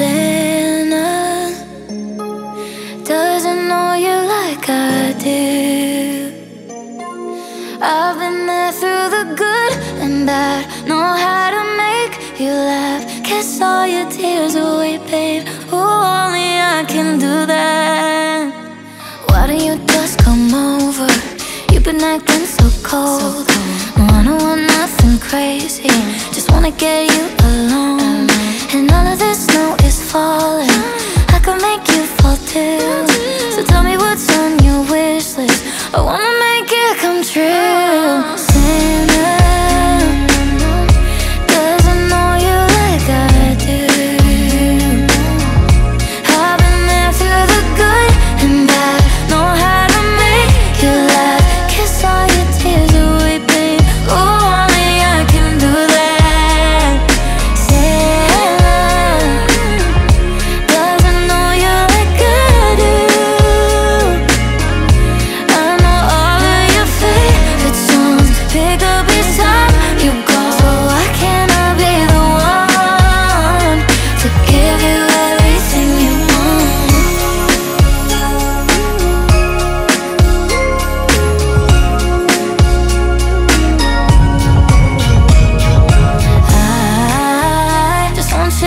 Santa doesn't know you like I do. I've been there through the good and bad, know how to make you laugh, kiss all your tears away, babe. Oh, only I can do that. Why don't you just come over? You've been acting so cold. I don't want nothing crazy, just wanna get you alone. And all of falling.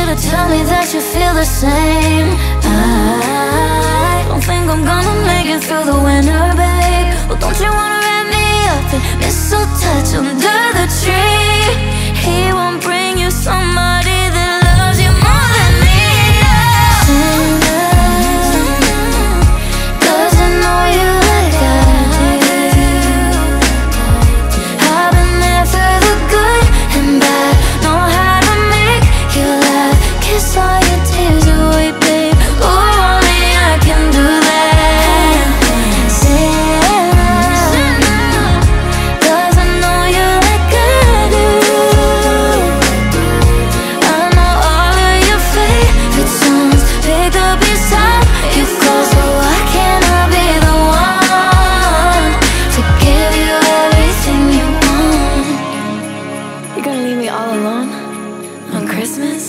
To tell me that you feel the same. I don't think I'm gonna make it through the winter, babe. Well, don't you wanna wrap me up in mistletoe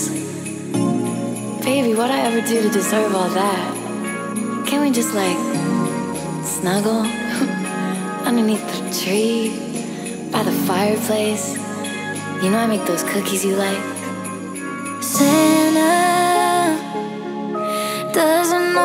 Baby, what'd I ever do to deserve all that? Can't we just like snuggle underneath the tree by the fireplace? You know I make those cookies you like. Santa doesn't know